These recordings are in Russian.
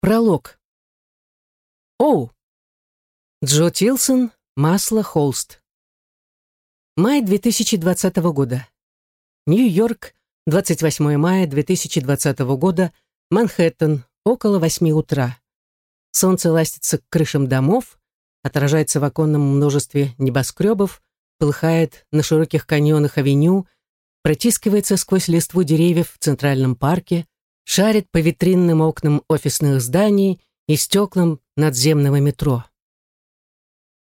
Пролог. Оу. Джо Тилсон, масло, холст. Май 2020 года. Нью-Йорк, 28 мая 2020 года, Манхэттен, около 8 утра. Солнце ластится к крышам домов, отражается в оконном множестве небоскребов, полыхает на широких каньонах авеню, протискивается сквозь листву деревьев в Центральном парке, шарит по витринным окнам офисных зданий и стеклам надземного метро.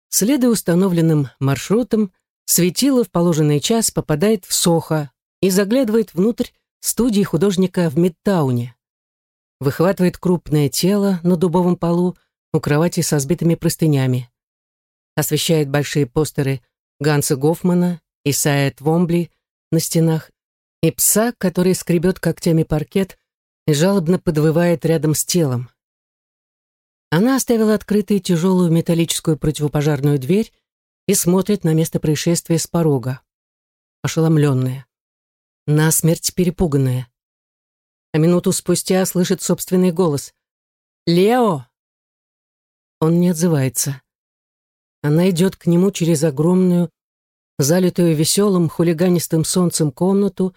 Следуя установленным маршрутам, светило в положенный час попадает в Сохо и заглядывает внутрь студии художника в Мидтауне. Выхватывает крупное тело на дубовом полу у кровати со сбитыми простынями. Освещает большие постеры Ганса Гофмана и Саэт Вомбли на стенах и пса, который скребет когтями паркет и жалобно подвывает рядом с телом. Она оставила открытой тяжелую металлическую противопожарную дверь и смотрит на место происшествия с порога. Ошеломленная. Насмерть перепуганная. А минуту спустя слышит собственный голос. «Лео!» Он не отзывается. Она идет к нему через огромную, залитую веселым, хулиганистым солнцем комнату,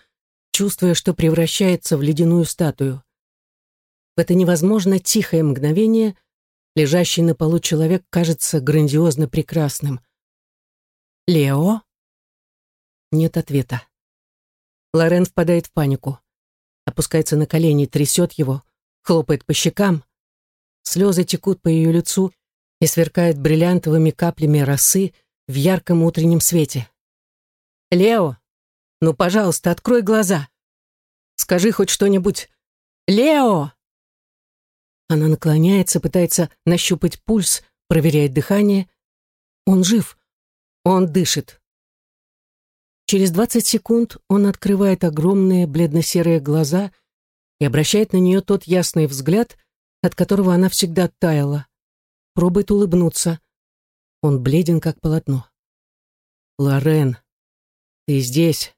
чувствуя, что превращается в ледяную статую. В это невозможно тихое мгновение лежащий на полу человек кажется грандиозно прекрасным. «Лео?» Нет ответа. Лорен впадает в панику. Опускается на колени, трясет его, хлопает по щекам. Слезы текут по ее лицу и сверкают бриллиантовыми каплями росы в ярком утреннем свете. «Лео!» Ну, пожалуйста, открой глаза. Скажи хоть что-нибудь. Лео!» Она наклоняется, пытается нащупать пульс, проверяет дыхание. Он жив. Он дышит. Через 20 секунд он открывает огромные бледно-серые глаза и обращает на нее тот ясный взгляд, от которого она всегда таяла. Пробует улыбнуться. Он бледен, как полотно. «Лорен, ты здесь?»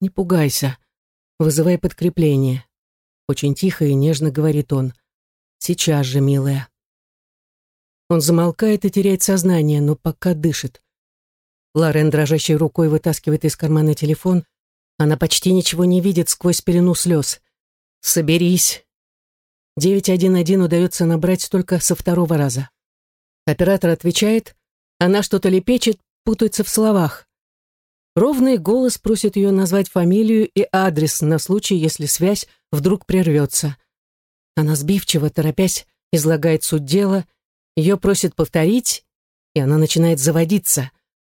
Не пугайся. Вызывай подкрепление. Очень тихо и нежно говорит он. Сейчас же, милая. Он замолкает и теряет сознание, но пока дышит. Лорен дрожащей рукой вытаскивает из кармана телефон. Она почти ничего не видит сквозь пелену слез. «Соберись». 911 удается набрать только со второго раза. Оператор отвечает, она что-то лепечет, путается в словах. Ровный голос просит ее назвать фамилию и адрес на случай, если связь вдруг прервется. Она сбивчиво, торопясь, излагает суть дела, ее просит повторить, и она начинает заводиться.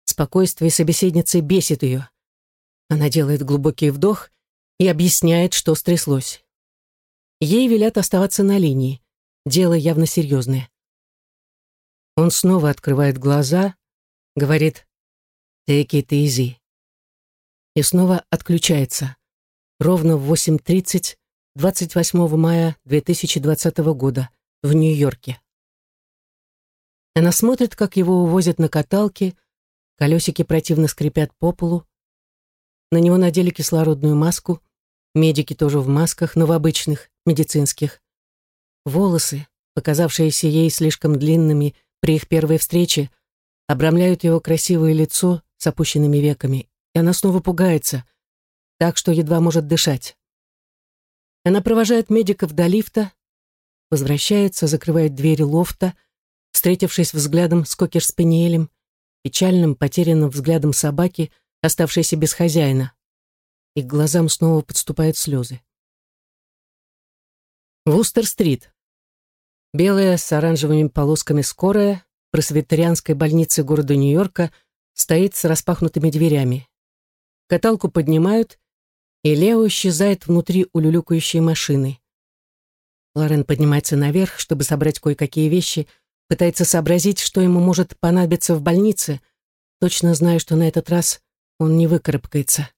Спокойствие собеседницы бесит ее. Она делает глубокий вдох и объясняет, что стряслось. Ей велят оставаться на линии. Дело явно серьезное. Он снова открывает глаза, говорит «Take it easy» и снова отключается. Ровно в 8.30 28 мая 2020 года в Нью-Йорке. Она смотрит, как его увозят на каталке, колесики противно скрипят по полу. На него надели кислородную маску, медики тоже в масках, но в обычных, медицинских. Волосы, показавшиеся ей слишком длинными при их первой встрече, обрамляют его красивое лицо с опущенными веками и она снова пугается, так что едва может дышать. Она провожает медиков до лифта, возвращается, закрывает двери лофта, встретившись взглядом с кокер-спаниелем, печальным, потерянным взглядом собаки, оставшейся без хозяина. И к глазам снова подступают слезы. Вустер-стрит. Белая с оранжевыми полосками скорая просветарианской больницы города Нью-Йорка стоит с распахнутыми дверями. Каталку поднимают, и Лео исчезает внутри улюлюкающей машины. Лорен поднимается наверх, чтобы собрать кое-какие вещи, пытается сообразить, что ему может понадобиться в больнице, точно зная, что на этот раз он не выкарабкается.